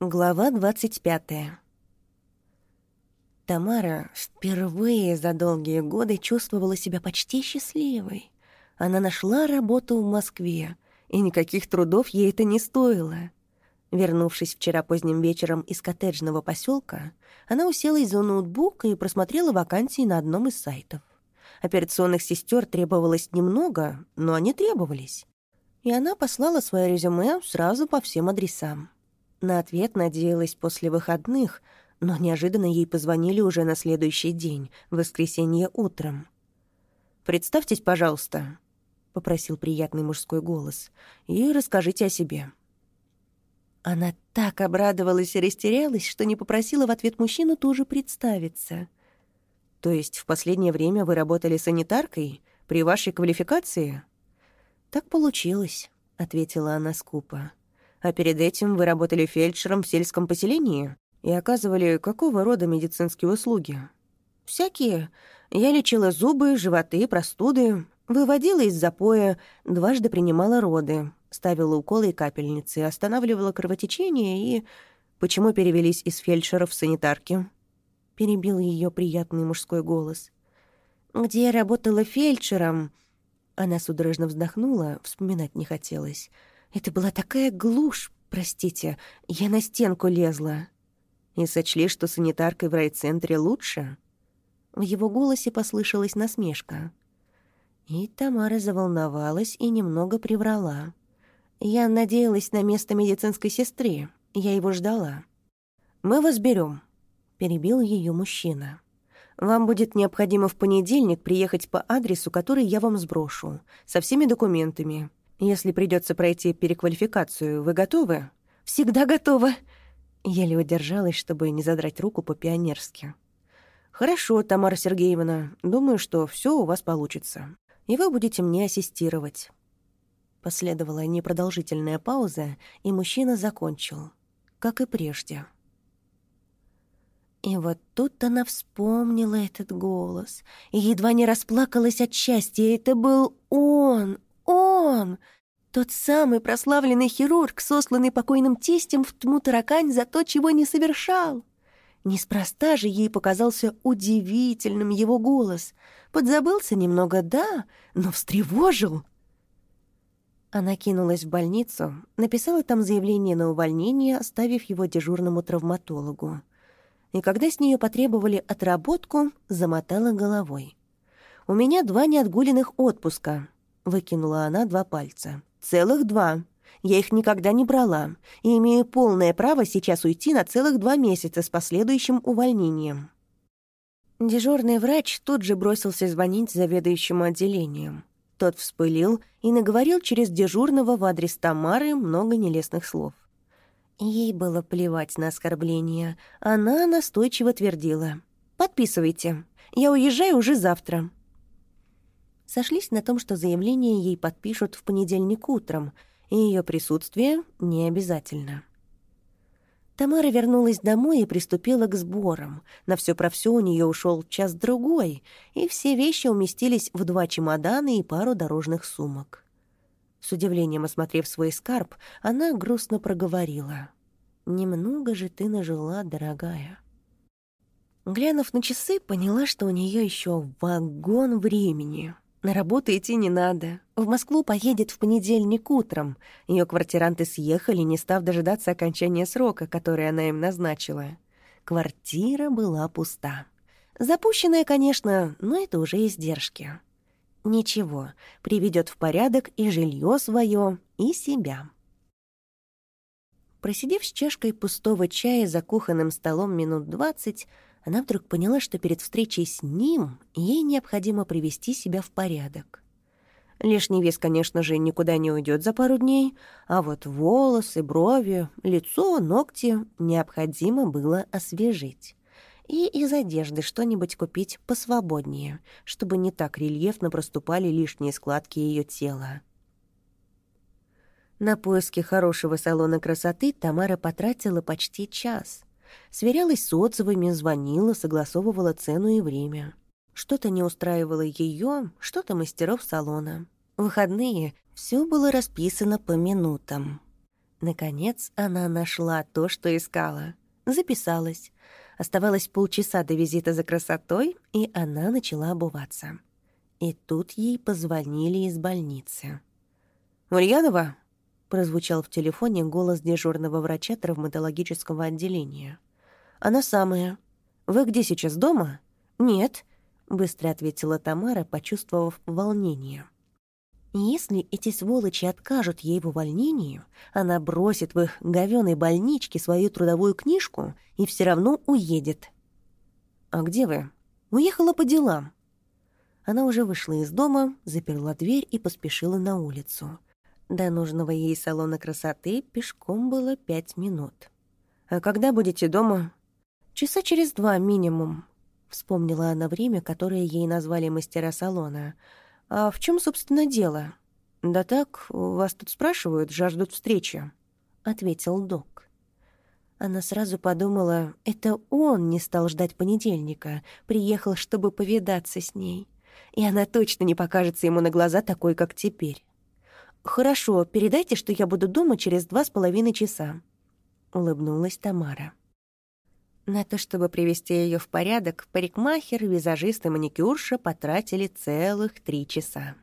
Глава двадцать пятая. Тамара впервые за долгие годы чувствовала себя почти счастливой. Она нашла работу в Москве, и никаких трудов ей это не стоило. Вернувшись вчера поздним вечером из коттеджного поселка, она уселась за ноутбук и просмотрела вакансии на одном из сайтов. Операционных сестер требовалось немного, но они требовались. И она послала свое резюме сразу по всем адресам. На ответ надеялась после выходных, но неожиданно ей позвонили уже на следующий день, в воскресенье утром. «Представьтесь, пожалуйста», — попросил приятный мужской голос, «и расскажите о себе». Она так обрадовалась и растерялась, что не попросила в ответ мужчину тоже представиться. «То есть в последнее время вы работали санитаркой? При вашей квалификации?» «Так получилось», — ответила она скупо. А перед этим вы работали фельдшером в сельском поселении и оказывали какого рода медицинские услуги? Всякие. Я лечила зубы, животы, простуды, выводила из запоя, дважды принимала роды, ставила уколы и капельницы, останавливала кровотечение и... Почему перевелись из фельдшеров в санитарки? Перебил ее приятный мужской голос. Где я работала фельдшером... Она судорожно вздохнула, вспоминать не хотелось — это была такая глушь, простите, я на стенку лезла. И сочли, что санитаркой в райцентре лучше? В его голосе послышалась насмешка. И Тамара заволновалась и немного приврала. Я надеялась на место медицинской сестры. Я его ждала. «Мы вас берем, перебил ее мужчина. «Вам будет необходимо в понедельник приехать по адресу, который я вам сброшу, со всеми документами. Если придется пройти переквалификацию, вы готовы? Всегда готова. Еле удержалась, чтобы не задрать руку по-пионерски. Хорошо, Тамара Сергеевна. Думаю, что все у вас получится. И вы будете мне ассистировать. Последовала непродолжительная пауза, и мужчина закончил. Как и прежде. И вот тут она вспомнила этот голос и едва не расплакалась от счастья. Это был он, он! Тот самый прославленный хирург, сосланный покойным тестем в тьму таракань за то, чего не совершал. Неспроста же ей показался удивительным его голос. Подзабылся немного, да, но встревожил. Она кинулась в больницу, написала там заявление на увольнение, оставив его дежурному травматологу. И когда с нее потребовали отработку, замотала головой. «У меня два неотгуленных отпуска. Выкинула она два пальца. «Целых два. Я их никогда не брала и имею полное право сейчас уйти на целых два месяца с последующим увольнением». Дежурный врач тут же бросился звонить заведующему отделением. Тот вспылил и наговорил через дежурного в адрес Тамары много нелестных слов. Ей было плевать на оскорбления. Она настойчиво твердила. «Подписывайте. Я уезжаю уже завтра сошлись на том, что заявление ей подпишут в понедельник утром, и ее присутствие не обязательно. Тамара вернулась домой и приступила к сборам. На все про все у нее ушел час-другой, и все вещи уместились в два чемодана и пару дорожных сумок. С удивлением осмотрев свой скарб, она грустно проговорила. «Немного же ты нажила, дорогая». Глянув на часы, поняла, что у нее еще вагон времени. На работу идти не надо. В Москву поедет в понедельник утром. Ее квартиранты съехали, не став дожидаться окончания срока, который она им назначила. Квартира была пуста. Запущенная, конечно, но это уже издержки. Ничего, приведет в порядок и жилье свое, и себя. Просидев с чашкой пустого чая за кухонным столом минут двадцать, она вдруг поняла, что перед встречей с ним ей необходимо привести себя в порядок. Лишний вес, конечно же, никуда не уйдет за пару дней, а вот волосы, брови, лицо, ногти необходимо было освежить. И из одежды что-нибудь купить посвободнее, чтобы не так рельефно проступали лишние складки ее тела. На поиски хорошего салона красоты Тамара потратила почти час — Сверялась с отзывами, звонила, согласовывала цену и время. Что-то не устраивало ее, что-то мастеров салона. В выходные все было расписано по минутам. Наконец она нашла то, что искала. Записалась. Оставалось полчаса до визита за красотой, и она начала обуваться. И тут ей позвонили из больницы. «Ульянова?» — прозвучал в телефоне голос дежурного врача травматологического отделения. «Она самая. Вы где сейчас, дома?» «Нет», — быстро ответила Тамара, почувствовав волнение. Если эти сволочи откажут ей в увольнении, она бросит в их говёной больничке свою трудовую книжку и все равно уедет. «А где вы?» «Уехала по делам». Она уже вышла из дома, заперла дверь и поспешила на улицу. До нужного ей салона красоты пешком было пять минут. «А когда будете дома?» «Часа через два минимум», — вспомнила она время, которое ей назвали мастера салона — «А в чем, собственно, дело?» «Да так, вас тут спрашивают, жаждут встречи», — ответил док. Она сразу подумала, это он не стал ждать понедельника, приехал, чтобы повидаться с ней. И она точно не покажется ему на глаза такой, как теперь. «Хорошо, передайте, что я буду дома через два с половиной часа», — улыбнулась Тамара. На то, чтобы привести ее в порядок, парикмахер, визажист и маникюрша потратили целых три часа.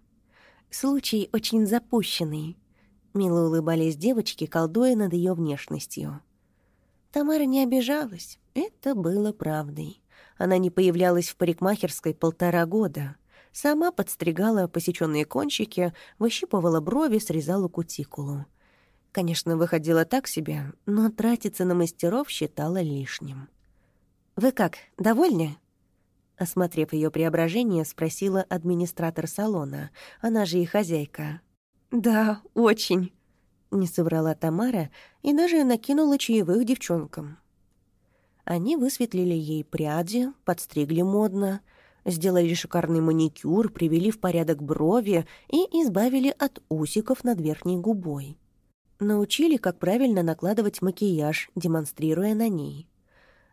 Случай очень запущенный. Мило улыбались девочки, колдуя над ее внешностью. Тамара не обижалась. Это было правдой. Она не появлялась в парикмахерской полтора года. Сама подстригала посеченные кончики, выщипывала брови, срезала кутикулу. Конечно, выходило так себе, но тратиться на мастеров считала лишним. «Вы как, довольны?» Осмотрев ее преображение, спросила администратор салона, она же и хозяйка. «Да, очень», — не соврала Тамара и даже накинула чаевых девчонкам. Они высветлили ей пряди, подстригли модно, сделали шикарный маникюр, привели в порядок брови и избавили от усиков над верхней губой. Научили, как правильно накладывать макияж, демонстрируя на ней.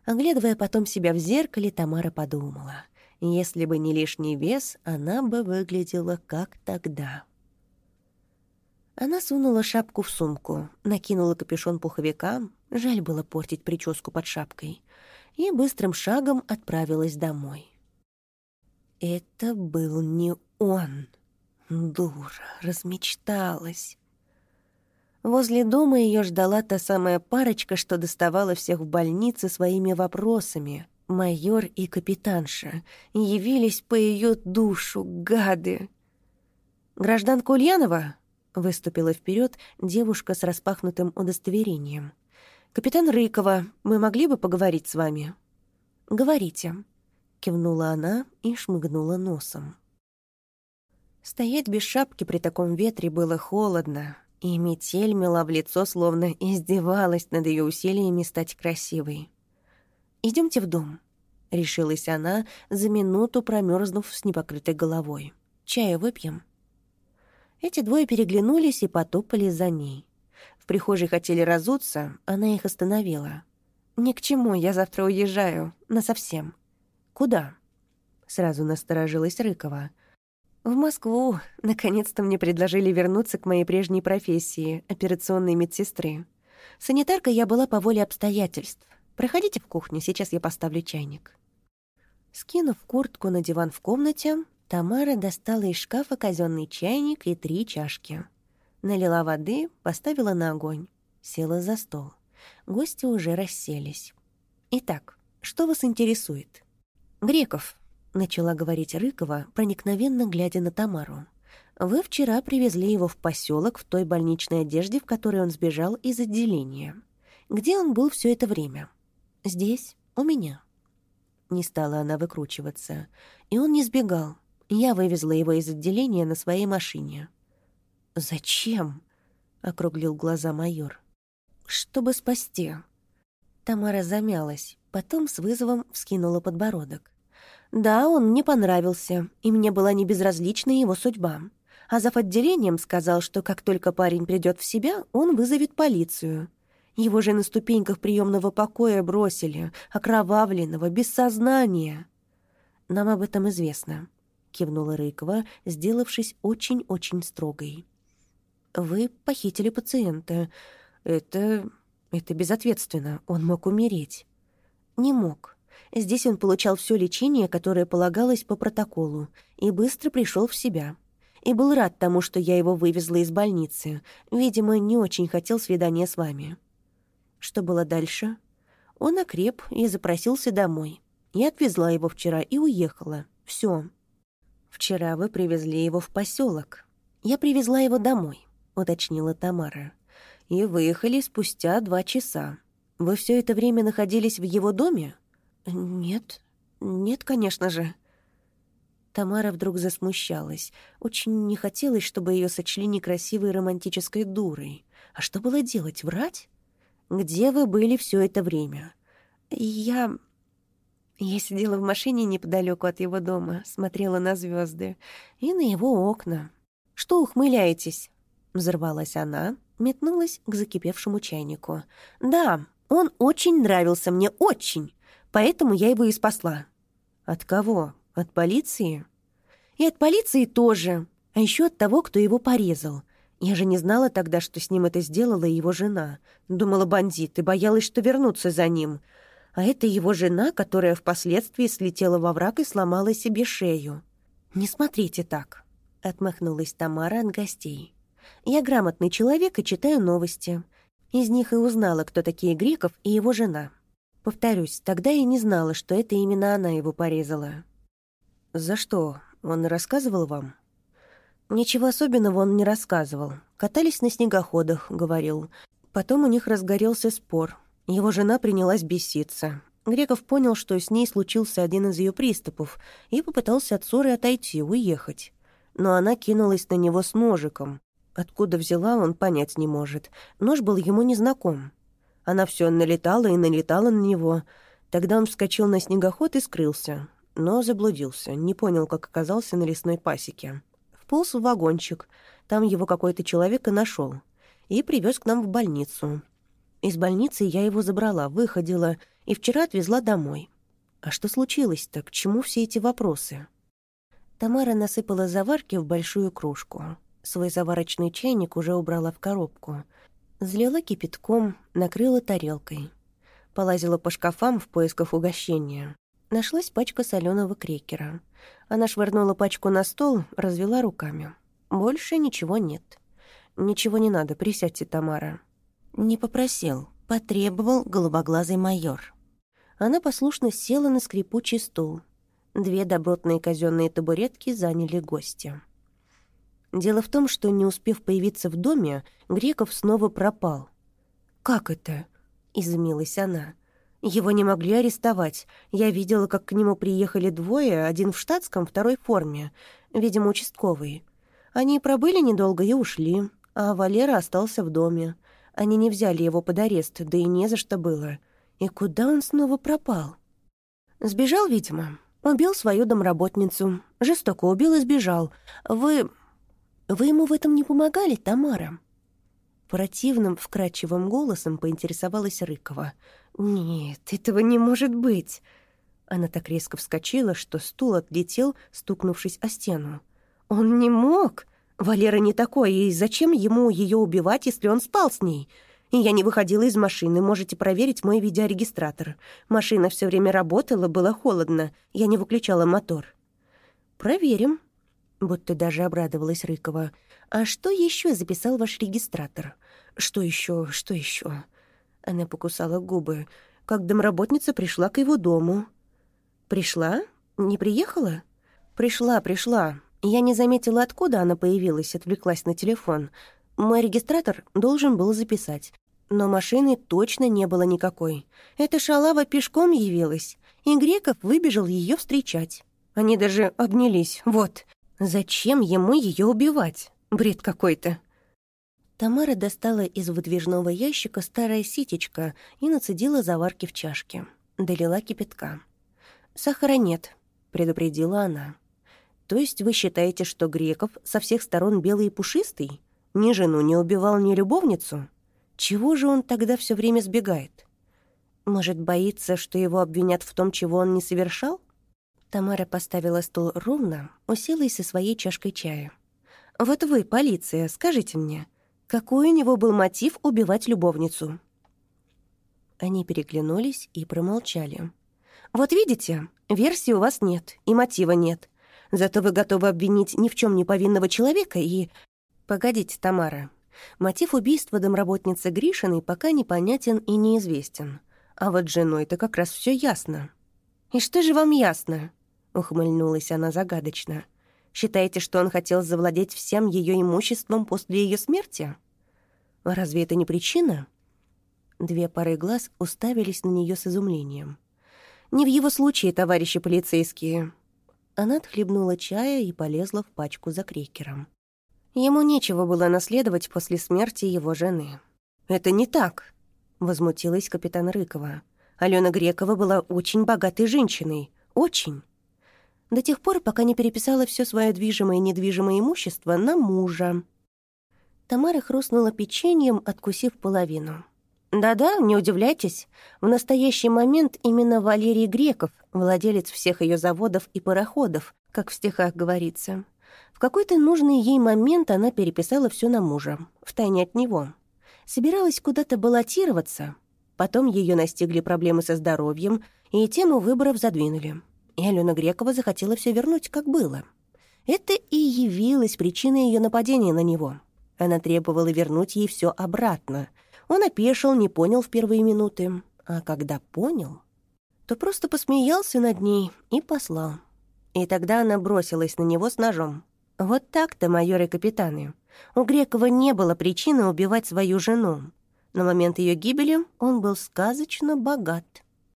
Оглядывая потом себя в зеркале, Тамара подумала, если бы не лишний вес, она бы выглядела как тогда. Она сунула шапку в сумку, накинула капюшон пуховика, жаль было портить прическу под шапкой, и быстрым шагом отправилась домой. Это был не он. Дура, размечталась. Возле дома ее ждала та самая парочка, что доставала всех в больнице своими вопросами. Майор и капитанша явились по ее душу, гады. «Гражданка Ульянова?» — выступила вперед девушка с распахнутым удостоверением. «Капитан Рыкова, мы могли бы поговорить с вами?» «Говорите», — кивнула она и шмыгнула носом. Стоять без шапки при таком ветре было холодно, и метель мела в лицо, словно издевалась над ее усилиями стать красивой. Идемте в дом», — решилась она, за минуту промерзнув с непокрытой головой. «Чая выпьем?» Эти двое переглянулись и потопали за ней. В прихожей хотели разуться, она их остановила. «Ни к чему, я завтра уезжаю. Насовсем». «Куда?» Сразу насторожилась Рыкова. В Москву. Наконец-то мне предложили вернуться к моей прежней профессии — операционной медсестры. Санитарка я была по воле обстоятельств. Проходите в кухню, сейчас я поставлю чайник. Скинув куртку на диван в комнате, Тамара достала из шкафа казенный чайник и три чашки. Налила воды, поставила на огонь. Села за стол. Гости уже расселись. «Итак, что вас интересует?» «Греков», — начала говорить Рыкова, проникновенно глядя на Тамару. «Вы вчера привезли его в поселок в той больничной одежде, в которой он сбежал из отделения. Где он был все это время?» «Здесь, у меня». Не стала она выкручиваться. И он не сбегал. Я вывезла его из отделения на своей машине. «Зачем?» — округлил глаза майор. «Чтобы спасти». Тамара замялась, потом с вызовом вскинула подбородок. Да, он мне понравился, и мне была не безразлична его судьба. А зав. отделением сказал, что как только парень придет в себя, он вызовет полицию. Его же на ступеньках приемного покоя бросили, окровавленного, без сознания. «Нам об этом известно», — кивнула Рыкова, сделавшись очень-очень строгой. «Вы похитили пациента. Это... это безответственно. Он мог умереть. Не мог. Здесь он получал все лечение, которое полагалось по протоколу, и быстро пришел в себя. И был рад тому, что я его вывезла из больницы. Видимо, не очень хотел свидания с вами. Что было дальше? Он окреп и запросился домой. Я отвезла его вчера и уехала. Все. Вчера вы привезли его в поселок. Я привезла его домой, уточнила Тамара. И выехали спустя два часа. Вы все это время находились в его доме? «Нет, нет, конечно же». Тамара вдруг засмущалась. Очень не хотелось, чтобы ее сочли некрасивой романтической дурой. А что было делать, врать? «Где вы были все это время?» «Я...» Я сидела в машине неподалеку от его дома, смотрела на звезды и на его окна. «Что ухмыляетесь?» Взорвалась она, метнулась к закипевшему чайнику. «Да, он очень нравился мне, очень. Поэтому я его и спасла. От кого? От полиции? И от полиции тоже. А еще от того, кто его порезал. Я же не знала тогда, что с ним это сделала его жена. Думала, бандит, и боялась, что вернуться за ним. А это его жена, которая впоследствии слетела во враг и сломала себе шею. «Не смотрите так», — отмахнулась Тамара от гостей. «Я грамотный человек и читаю новости. Из них и узнала, кто такие Греков и его жена. Повторюсь, тогда я не знала, что это именно она его порезала. «За что? Он рассказывал вам?» «Ничего особенного он не рассказывал. Катались на снегоходах», — говорил. Потом у них разгорелся спор. Его жена принялась беситься. Греков понял, что с ней случился один из ее приступов, и попытался от ссоры отойти, уехать. Но она кинулась на него с ножиком. Откуда взяла, он понять не может. Нож был ему незнаком. Она все налетала и налетала на него. Тогда он вскочил на снегоход и скрылся. Но заблудился, не понял, как оказался на лесной пасеке. Вполз в вагончик. Там его какой-то человек и нашел. И привез к нам в больницу. Из больницы я его забрала, выходила и вчера отвезла домой. А что случилось-то? К чему все эти вопросы? Тамара насыпала заварки в большую кружку. Свой заварочный чайник уже убрала в коробку — Злила кипятком, накрыла тарелкой. Полазила по шкафам в поисках угощения. Нашлась пачка соленого крекера. Она швырнула пачку на стол, развела руками. Больше ничего нет. Ничего не надо, присядьте, Тамара. Не попросил, потребовал голубоглазый майор. Она послушно села на скрипучий стул. Две добротные казенные табуретки заняли гостя. Дело в том, что, не успев появиться в доме, Греков снова пропал. «Как это?» — изумилась она. «Его не могли арестовать. Я видела, как к нему приехали двое, один в штатском, второй в форме. Видимо, участковые. Они пробыли недолго и ушли, а Валера остался в доме. Они не взяли его под арест, да и не за что было. И куда он снова пропал?» «Сбежал, видимо. Убил свою домработницу. Жестоко убил и сбежал. Вы «Вы ему в этом не помогали, Тамара?» Противным, вкрадчивым голосом поинтересовалась Рыкова. «Нет, этого не может быть!» Она так резко вскочила, что стул отлетел, стукнувшись о стену. «Он не мог! Валера не такой, и зачем ему ее убивать, если он спал с ней? И я не выходила из машины, можете проверить мой видеорегистратор. Машина все время работала, было холодно, я не выключала мотор». «Проверим», Будто даже обрадовалась Рыкова. «А что еще записал ваш регистратор?» «Что еще? Что еще? Она покусала губы. Как домработница пришла к его дому. «Пришла? Не приехала?» «Пришла, пришла. Я не заметила, откуда она появилась, отвлеклась на телефон. Мой регистратор должен был записать. Но машины точно не было никакой. Эта шалава пешком явилась, и Греков выбежал ее встречать. Они даже обнялись, вот. Зачем ему ее убивать? Бред какой-то. Тамара достала из выдвижного ящика старое ситечко и нацедила заварки в чашке. Долила кипятка. «Сахара нет», — предупредила она. «То есть вы считаете, что Греков со всех сторон белый и пушистый? Ни жену не убивал, ни любовницу? Чего же он тогда все время сбегает? Может, боится, что его обвинят в том, чего он не совершал? Тамара поставила стул ровно, уселась со своей чашкой чая. «Вот вы, полиция, скажите мне, Какой у него был мотив убивать любовницу? Они переглянулись и промолчали. «Вот видите, версии у вас нет, и мотива нет. Зато вы готовы обвинить ни в чем не повинного человека и... Погодите, Тамара. Мотив убийства домработницы Гришиной пока непонятен и неизвестен. А вот женой-то как раз все ясно. «И что же вам ясно?» — ухмыльнулась она загадочно. «Считаете, что он хотел завладеть всем ее имуществом после ее смерти? Разве это не причина?» Две пары глаз уставились на нее с изумлением. «Не в его случае, товарищи полицейские». Она отхлебнула чая и полезла в пачку за крекером. Ему нечего было наследовать после смерти его жены. «Это не так», — возмутилась капитан Рыкова. Алена Грекова была очень богатой женщиной. Очень. До тех пор, пока не переписала все свое движимое и недвижимое имущество на мужа. Тамара хрустнула печеньем, откусив половину. «Да-да, не удивляйтесь. В настоящий момент именно Валерий Греков, владелец всех ее заводов и пароходов, как в стихах говорится. В какой-то нужный ей момент она переписала все на мужа, втайне от него. Собиралась куда-то баллотироваться, Потом ее настигли проблемы со здоровьем, и тему выборов задвинули. И Алена Грекова захотела все вернуть, как было. Это и явилось причиной ее нападения на него. Она требовала вернуть ей все обратно. Он опешил, не понял в первые минуты. А когда понял, то просто посмеялся над ней и послал. И тогда она бросилась на него с ножом. Вот так-то, майоры капитаны. У Грекова не было причины убивать свою жену. На момент ее гибели он был сказочно богат.